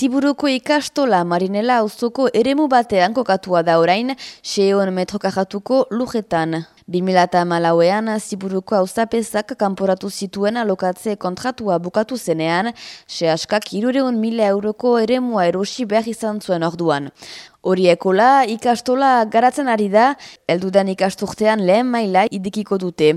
Ziburuko ikastola marinela auzoko eremu batean kokatua da orain, seon metrokajatuko lujetan. 2008an Ziburuko auzapezak kanporatu zituen alokatze kontratua bukatu zenean, sehaskak irureun mila euroko eremua erosi behar izan zuen orduan. Horiekola ikastola garatzen ari da, eldudan ikasturtean lehen maila idikiko dute.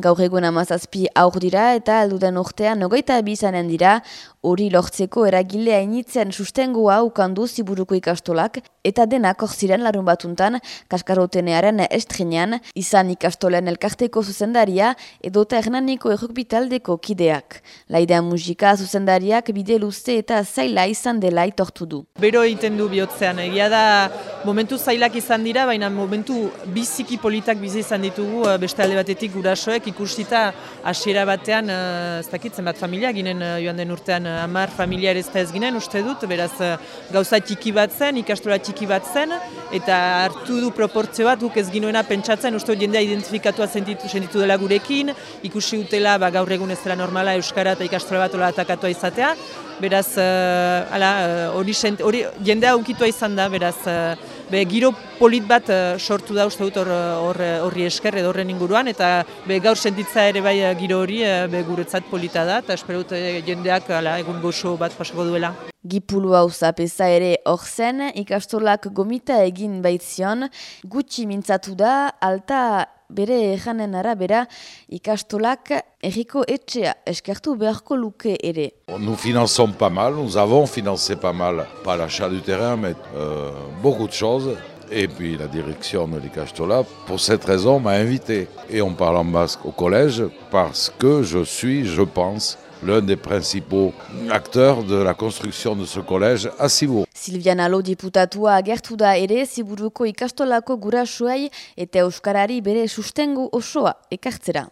Gaur egun amazazpi aur dira eta eldudan urtean nogeita bizanen dira, hori lortzeko eragilea initzen sustengoa ukandu ziburuko ikastolak, eta denak orziren larun batuntan, kaskarotenearen estrenean, izan ikastolen elkarteko zuzendaria, edota ernaniko errukbitaldeko kideak. Laidea musika zuzendariak bide luze eta zaila izan dela itortu du. Bero egiten du bihotzean, egia da momentu zailak izan dira, baina momentu biziki politak bizi izan ditugu eh, beste alde batetik gurasoek ikusita hasiera batean, eh, ez dakitzen bat familia ginen eh, joan den urtean hamar familia ere ez ginen uste dut, beraz gauza txiki bat zen, ikastola txiki bat zen, eta hartu du proportzio bat guk ez ginoena pentsatzen, uste jendea identifikatua sentitu, sentitu dela gurekin, ikusi utela ba, gaur egun ez dela normala Euskara eta ikastola bat atakatua izatea, beraz, uh, hori jendea unkitua izan da, beraz, uh, be, giro polit bat sortu da uste dut horri esker edo horren inguruan, eta be, gaur sentitza ere bai giro hori be, guretzat polita da, eta espero dut jendeak ala, egun goxo bat pasako duela. Gipulu hau zapesa ere hor zen, ikastolak gomita egin baitzion, gutxi mintzatu da, alta bere erranen arabera ikastolak erriko etxea eskertu beharko luke ere. Nous finançons pas mal, nous avons financé pas mal, pas l'achat du terrain, mais euh, beaucoup de choses. Et puis la direction de l'Icastola, pour cette raison, m'a invité. Et on parle en basque au collège parce que je suis, je pense, l'un des principaux acteurs de la construction de ce collège à Cibourg. Silviana Lo diputatua agertu da ere Ziburuko ikastolako gurasuei eta Euskarari bere sustengu osoa ekartzera.